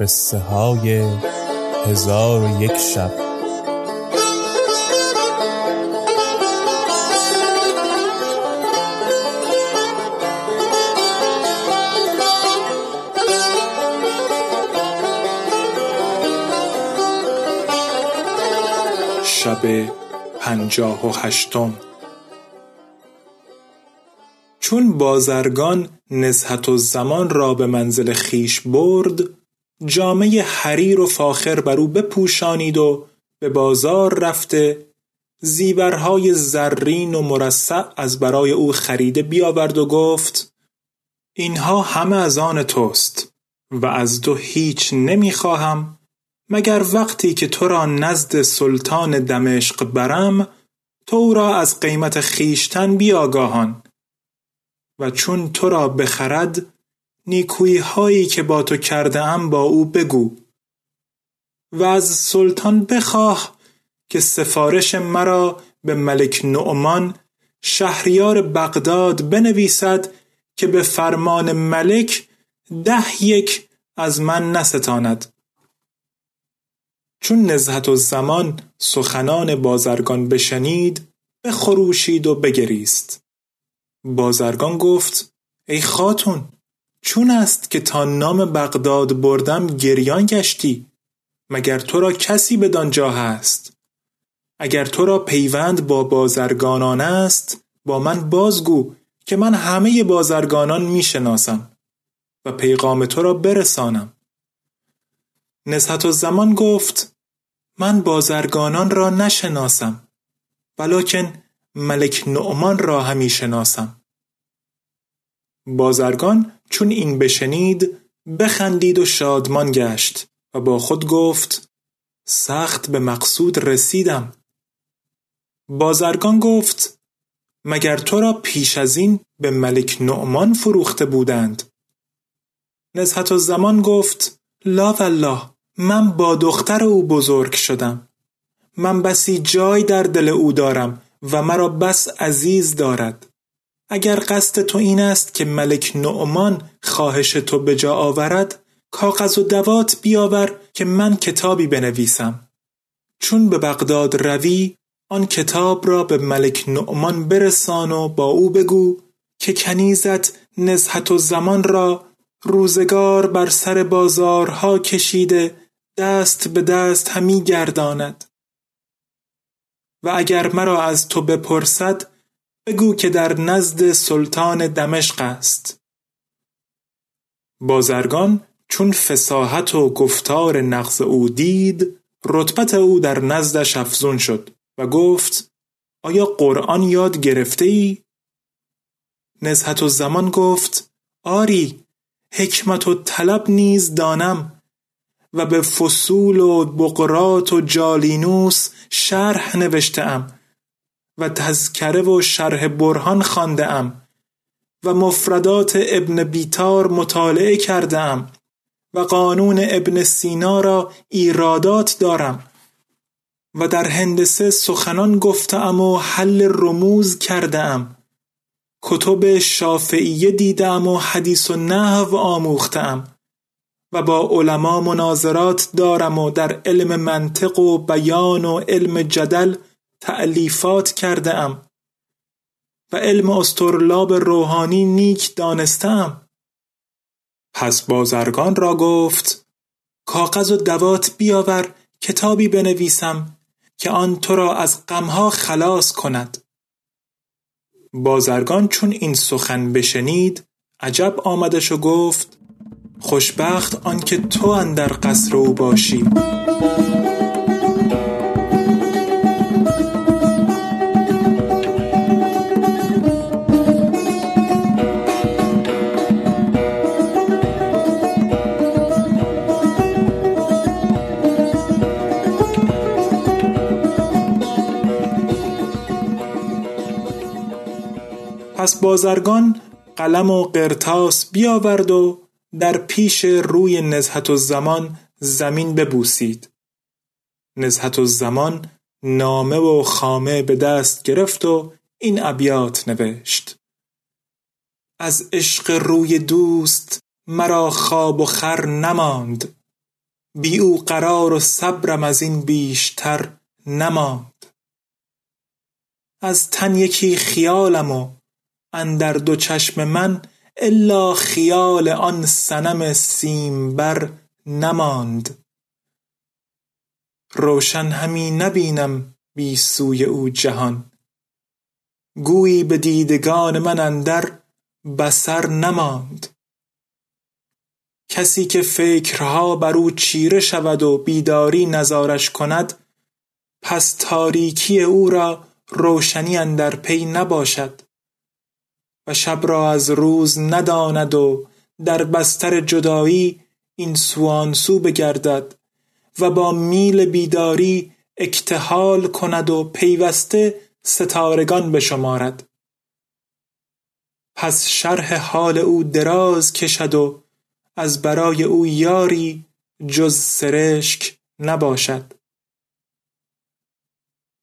قصه های هزار و یک شب. شب پنجاه و هشتم. چون بازرگان نزهت الزمان را به منزل خیش برد جامه حریر و فاخر بر او بپوشانید و به بازار رفته زیورهای زرین و مرصع از برای او خریده بیاورد و گفت اینها همه از آن توست و از تو هیچ نمی‌خواهم مگر وقتی که تو را نزد سلطان دمشق برم تو را از قیمت خیشتن بیاگاهان و چون تو را بخرد نیکویی هایی که با تو کرده ام با او بگو و از سلطان بخواه که سفارش مرا به ملک نعمان شهریار بغداد بنویسد که به فرمان ملک ده یک از من نستاند. چون نزهت الزمان سخنان بازرگان بشنید بخروشید و بگریست. بازرگان گفت ای خاتون چون است که تا نام بغداد بردم گریان گشتی مگر تو را کسی بدانجا هست؟ اگر تو را پیوند با بازرگانان است با من بازگو که من همه بازرگانان می‌شناسم و پیغام تو را برسانم. نزهت الزمان گفت من بازرگانان را نشناسم ولکن ملک نعمان را همی شناسم. بازرگان چون این بشنید بخندید و شادمان گشت و با خود گفت سخت به مقصود رسیدم. بازرگان گفت مگر تو را پیش از این به ملک نعمان فروخته بودند؟ نزهت الزمان گفت لا والله من با دختر او بزرگ شدم. من بسی جای در دل او دارم و مرا بس عزیز دارد. اگر قصد تو این است که ملک نعمان خواهش تو به جا آورد کاغذ و دوات بیاور که من کتابی بنویسم. چون به بغداد روی آن کتاب را به ملک نعمان برسان و با او بگو که کنیزت نزهت و زمان را روزگار بر سر بازارها کشیده دست به دست همی گرداند. و اگر مرا از تو بپرسد بگو که در نزد سلطان دمشق است بازرگان چون فساحت و گفتار نغز او دید رتبت او در نزدش افزون شد و گفت آیا قرآن یاد گرفته ای؟ نزهت و زمان گفت آری حکمت و طلب نیز دانم و به فصول و بقرات و جالینوس شرح نوشته ام و تذکره و شرح برهان خانده ام و مفردات ابن بیتار مطالعه کرده ام و قانون ابن سینا را ایرادات دارم و در هندسه سخنان گفتم و حل رموز کرده ام کتب شافعیه دیدم و حدیث و نحو آموختم و با علما مناظرات دارم و در علم منطق و بیان و علم جدل تعلیفات کرده ام و علم استرلاب روحانی نیک دانستم پس بازرگان را گفت کاغذ و دوات بیاور کتابی بنویسم که آن تو را از غمها خلاص کند. بازرگان چون این سخن بشنید عجب آمدش و گفت خوشبخت آنکه تو اندر قصر او باشی. پس بازرگان قلم و قرتاس بیاورد و در پیش روی نزهت الزمان زمین ببوسید. نزهت الزمان نامه و خامه به دست گرفت و این ابیات نوشت. از عشق روی دوست مرا خواب و خر نماند. بی او قرار و صبرم از این بیشتر نماند. از تن یکی خیالم و اندر دو چشم من الا خیال آن صنم سیمبر نماند. روشن همی نبینم بی سوی او جهان. گویی به دیدگان من اندر بصر نماند. کسی که فکرها بر او چیره شود و بیداری نزارش کند پس تاریکی او را روشنی اندر پی نباشد. و شب را از روز نداند و در بستر جدایی این سو سو بگردد و با میل بیداری اکتحال کند و پیوسته ستارگان بشمارد. پس شرح حال او دراز کشد و از برای او یاری جز سرشک نباشد.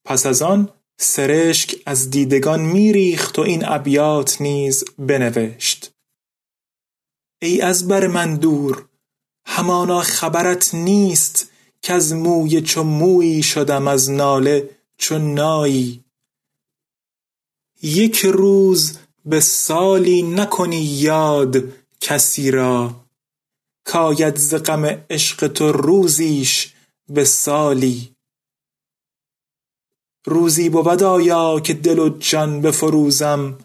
پس از آن سرشک از دیدگان میریخت و این ابیات نیز بنوشت. ای از بر من دور همانا خبرت نیست از موی چو مویی شدم از ناله چو نایی. یک روز به سالی نکنی یاد کسی را کاید ز غم عشق تو روزیش به سالی. روزی بود آیا که دل و جان بفروزم؟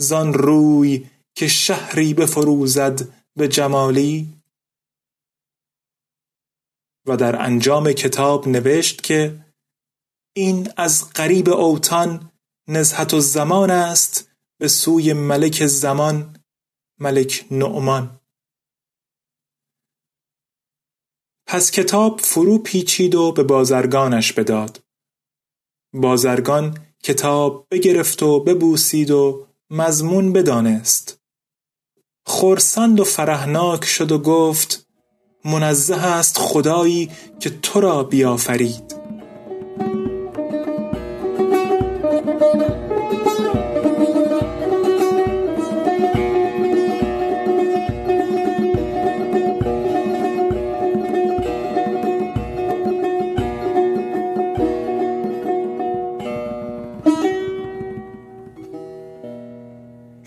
زان روی که شهری بفروزد به جمالی؟ و در انجام کتاب نوشت که این از قریب اوتان نزهت الزمان است به سوی ملک زمان ملک نعمان. پس کتاب فرو پیچید و به بازرگانش بداد. بازرگان کتاب بگرفت و ببوسید و مضمون بدانست. خرسند و فرهناک شد و گفت منزه است خدایی که تو را بیافرید.